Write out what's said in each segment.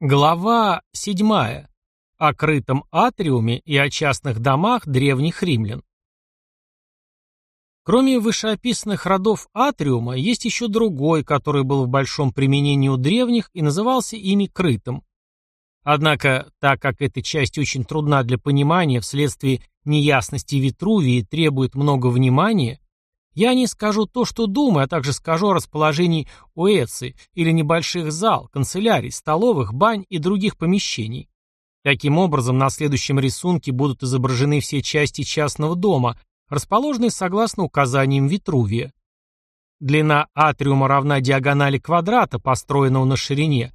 Глава 7. О крытом атриуме и о частных домах древних римлян. Кроме вышеописанных родов атриума, есть еще другой, который был в большом применении у древних и назывался ими крытым. Однако, так как эта часть очень трудна для понимания вследствие неясности Витрувии и требует много внимания, я не скажу то, что думаю, а также скажу о расположении уэци или небольших зал, канцелярий, столовых, бань и других помещений. Таким образом, на следующем рисунке будут изображены все части частного дома, расположенные согласно указаниям Витрувия. Длина атриума равна диагонали квадрата, построенного на ширине,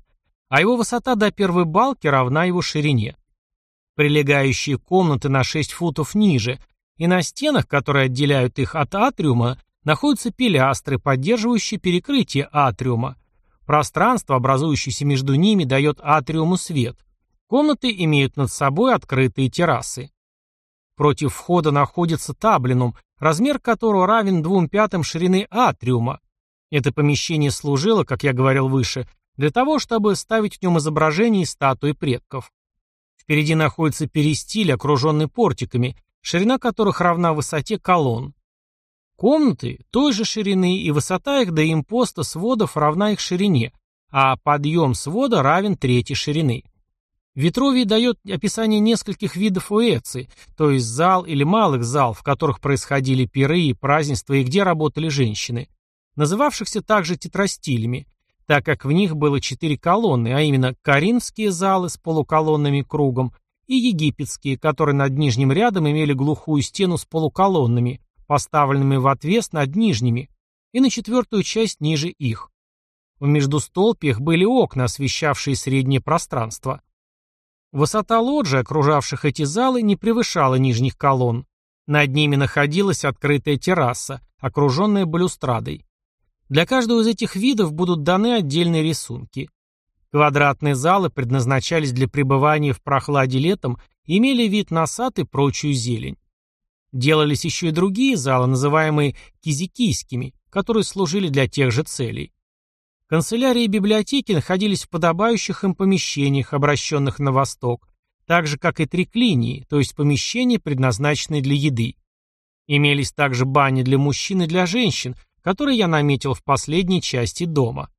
а его высота до первой балки равна его ширине. Прилегающие комнаты на 6 футов ниже, и на стенах, которые отделяют их от атриума, находятся пилястры, поддерживающие перекрытие атриума. Пространство, образующееся между ними, дает атриуму свет. Комнаты имеют над собой открытые террасы. Против входа находится таблинум, размер которого равен двум пятым ширины атриума. Это помещение служило, как я говорил выше, для того, чтобы ставить в нем изображения и статуи предков. Впереди находится перистиль, окруженный портиками, ширина которых равна высоте колонн. Комнаты той же ширины и высота их до импоста сводов равна их ширине, а подъем свода равен трети ширины. Витрувий дает описание нескольких видов уэци, то есть зал или малых зал, в которых происходили пиры и празднества и где работали женщины, называвшихся также тетрастилями, так как в них было четыре колонны, а именно коринфские залы с полуколоннами кругом, и египетские, которые над нижним рядом имели глухую стену с полуколоннами, поставленными в отвес над нижними, и на четвертую часть ниже их. В междустолпиях были окна, освещавшие среднее пространство. Высота лоджий, окружавших эти залы, не превышала нижних колонн. Над ними находилась открытая терраса, окруженная балюстрадой. Для каждого из этих видов будут даны отдельные рисунки. Квадратные залы предназначались для пребывания в прохладе летом и имели вид на сад и прочую зелень. Делались еще и другие залы, называемые кизикийскими, которые служили для тех же целей. Канцелярии и библиотеки находились в подобающих им помещениях, обращенных на восток, так же, как и триклинии, то есть помещения, предназначенные для еды. Имелись также бани для мужчин и для женщин, которые я наметил в последней части дома.